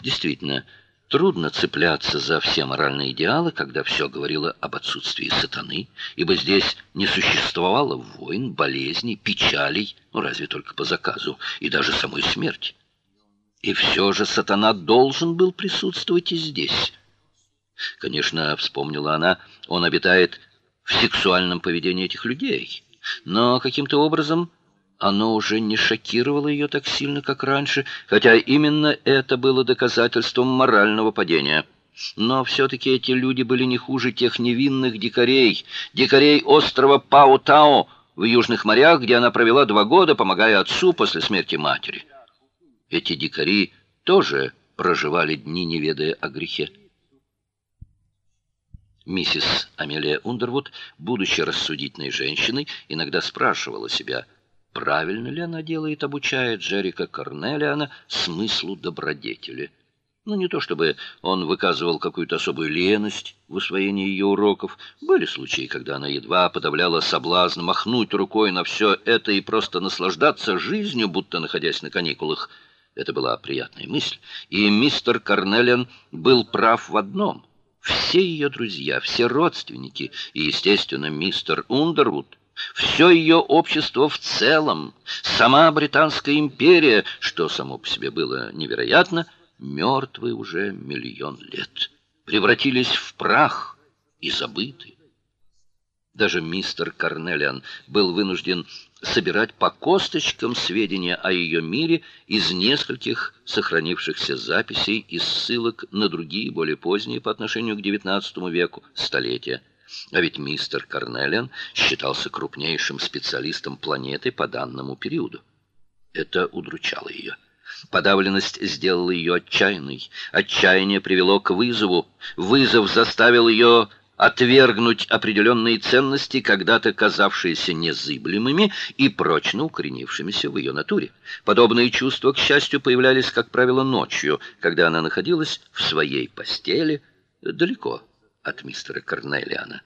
Действительно, трудно цепляться за все моральные идеалы, когда все говорило об отсутствии сатаны, ибо здесь не существовало войн, болезней, печалей, ну разве только по заказу, и даже самой смерти. И все же сатана должен был присутствовать и здесь. Конечно, вспомнила она, он обитает в сексуальном поведении этих людей, но каким-то образом оно уже не шокировало ее так сильно, как раньше, хотя именно это было доказательством морального падения. Но все-таки эти люди были не хуже тех невинных дикарей, дикарей острова Пау-Тао в южных морях, где она провела два года, помогая отцу после смерти матери. Эти дикари тоже проживали дни, не ведая о грехе. Миссис Амелия Ундервуд, будучи рассудительной женщиной, иногда спрашивала себя – правильно ли она делает, обучая Джерика Корнелиана смыслу добродетели. Ну не то чтобы он выказывал какую-то особую леность в усвоении ее уроков. Были случаи, когда она едва подавляла соблазн махнуть рукой на все это и просто наслаждаться жизнью, будто находясь на каникулах. Это была приятная мысль, и мистер Корнелиан был прав в одном. Все ее друзья, все родственники и, естественно, мистер Ундервуд все ее общество в целом, сама британская империя, что само по себе было невероятно, мертвы уже миллион лет, превратились в прах и забыты. Даже мистер Карнелиан был вынужден собирать по косточкам сведения о ее мире из нескольких сохранившихся записей и ссылок на другие, более поздние по отношению к XIX веку столетия. А ведь мистер Карнелиан считался крупнейшим специалистом планеты по данному периоду. Это удручало ее. Подавленность сделала ее отчаянной. Отчаяние привело к вызову. Вызов заставил ее отвергнуть определенные ценности, когда-то казавшиеся незыблемыми и прочно укоренившимися в ее натуре. Подобные чувства, к счастью, появлялись, как правило, ночью, когда она находилась в своей постели далеко от мистера Карнелиана.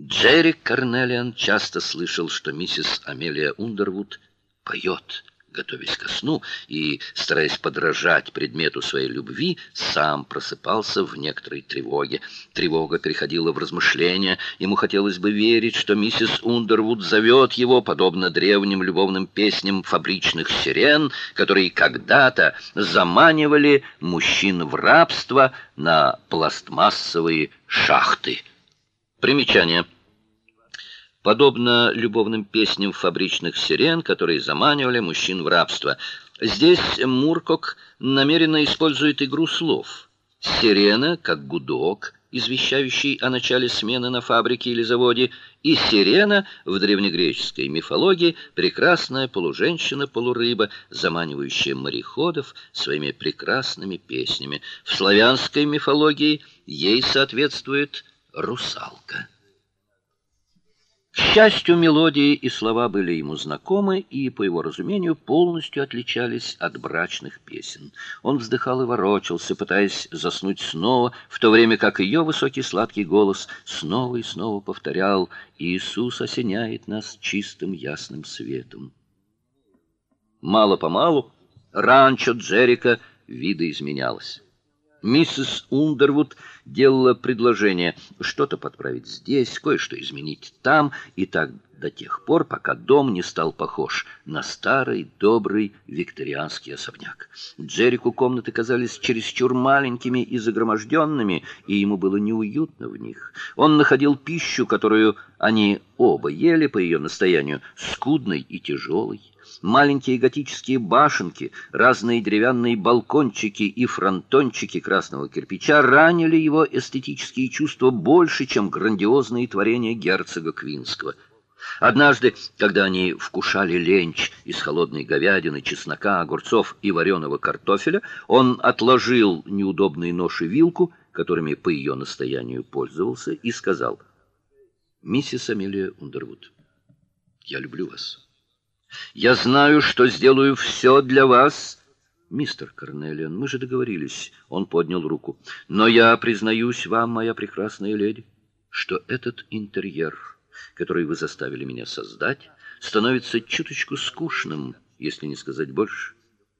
Джерри Карнелиан часто слышал, что миссис Амелия Ундервуд поет, готовясь ко сну, и, стараясь подражать предмету своей любви, сам просыпался в некоторой тревоге. Тревога переходила в размышления. Ему хотелось бы верить, что миссис Ундервуд зовет его, подобно древним любовным песням фабричных сирен, которые когда-то заманивали мужчин в рабство на пластмассовые шахты. Примечание. Подобно любовным песням фабричных сирен, которые заманивали мужчин в рабство. Здесь Муркок намеренно использует игру слов. Сирена, как гудок, извещающий о начале смены на фабрике или заводе, и сирена в древнегреческой мифологии прекрасная полуженщина-полурыба, заманивающая мореходов своими прекрасными песнями. В славянской мифологии ей соответствует русалка. К счастью, мелодии и слова были ему знакомы и, по его разумению, полностью отличались от брачных песен. Он вздыхал и ворочался, пытаясь заснуть снова, в то время как ее высокий сладкий голос снова и снова повторял «Иисус осеняет нас чистым ясным светом». Мало-помалу ранчо Джерика видоизменялось. Миссис Ундервуд делала предложение что-то подправить здесь, кое-что изменить там, и так до тех пор, пока дом не стал похож на старый добрый викторианский особняк. Джеррику комнаты казались чересчур маленькими и загроможденными, и ему было неуютно в них. Он находил пищу, которую они оба ели по ее настоянию, скудной и тяжелой. Маленькие готические башенки, разные деревянные балкончики и фронтончики красного кирпича ранили его эстетические чувства больше, чем грандиозные творения герцога Квинского. Однажды, когда они вкушали ленч из холодной говядины, чеснока, огурцов и вареного картофеля, он отложил неудобные нож и вилку, которыми по ее настоянию пользовался, и сказал: "Миссис Амелия Ундервуд, я люблю вас. Я знаю, что сделаю все для вас. Мистер Карнелиан, мы же договорились. Он поднял руку. Но я признаюсь вам, моя прекрасная леди, что этот интерьер, который вы заставили меня создать, становится чуточку скучным, если не сказать больше.